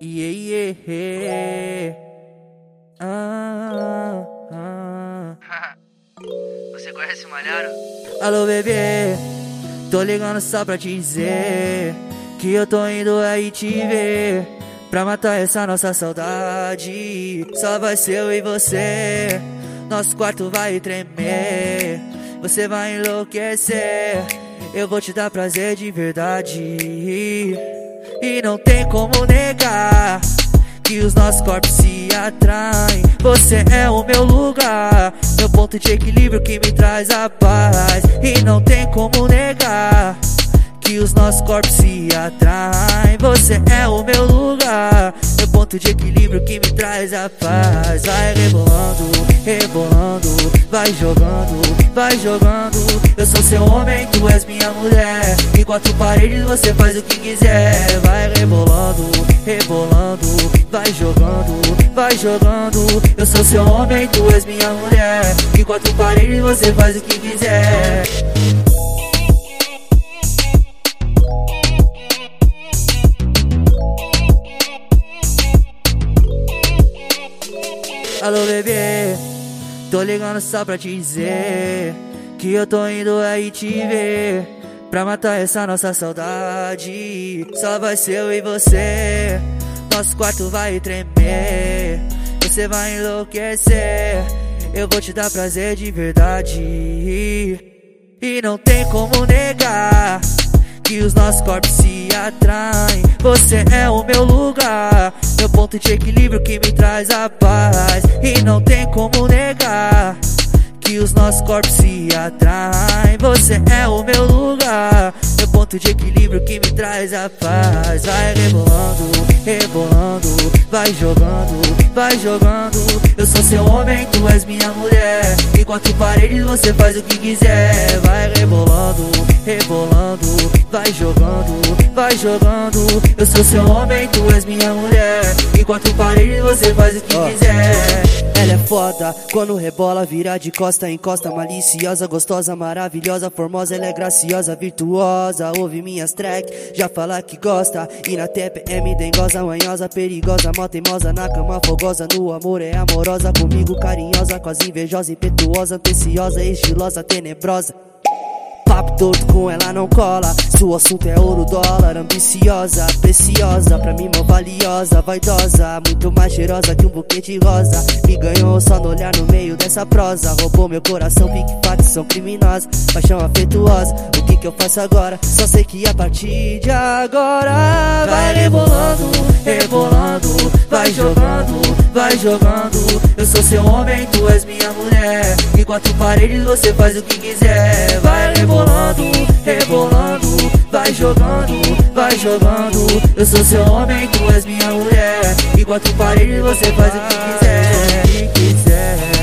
Yeah, yeah. Ah, ah. Você conhece o Malharo? Alô, bebê. Tô ligando só pra te dizer que eu tô indo aí te ver. Pra matar essa nossa saudade. Só vai ser eu e você. Nosso quarto vai tremer. Você vai enlouquecer. Eu vou te dar prazer de verdade. E não tem como negar que os nossos corpos se atraem. Você é o meu lugar, meu ponto de equilíbrio que me traz a paz. E não tem como negar que os nossos corpos se atraem. Você é o meu lugar, ponto de equilíbrio que me traz a paz. Vai rebolando, rebolando, vai jogando, vai jogando. Eu sou seu homem, tu és minha mulher. Em quatro paredes você faz o que quiser. Vai rebolando, rebolando, vai jogando, vai jogando. Eu sou seu homem, tu és minha mulher. Em quatro paredes você faz o que quiser. Alô bebê, tô ligando só pra te dizer que eu tô indo aí te ver pra matar essa nossa saudade. Só vai ser eu e você, nosso quarto vai tremer, você vai enlouquecer. Eu vou te dar prazer de verdade e não tem como negar que os nossos corpos se atraem. Você é o meu lugar, meu ponto de equilíbrio que me traz a paz. E não tem como negar que os nossos corpos se atraem. Você é o meu lugar, meu ponto de equilíbrio que me traz a paz. Vai rebolando, rebolando, vai jogando, vai jogando. Eu sou seu homem, tu és minha mulher. Em quatro paredes você faz o que quiser. Vai rebolando, rebolando, vai jogando, vai jogando. Eu sou seu homem, tu és minha mulher. Em quatro paredes você faz o que quiser. Ela é foda, quando rebola, vira de costa em costa. Maliciosa, gostosa, maravilhosa, formosa, ela é graciosa, virtuosa. Ouve minhas tracks, já fala que gosta. E na TPM, dengosa, manhosa, perigosa, mó teimosa, na cama fogosa. No amor é amorosa, comigo carinhosa, quase invejosa, impetuosa, anteciosa, estilosa, tenebrosa. Papo torto com ela não cola. Seu assunto é ouro, dólar. Ambiciosa, preciosa. Pra mim, mó valiosa, vaidosa. Muito mais cheirosa que um buquê de rosa. Me ganhou só no olhar no meio dessa prosa. Roubou meu coração, pique facção criminosa. Paixão afetuosa. O que que eu faço agora? Só sei que a partir de agora vai rebolando, rebolando. Vai jogando, vai jogando. Eu sou seu homem, tu és minha mulher. Em quatro paredes você faz o que quiser. Vai rebolando, rebolando, rebolando, vai jogando, vai jogando. Eu sou seu homem, tu és minha mulher. Enquanto parede, você faz o que quiser. O que quiser.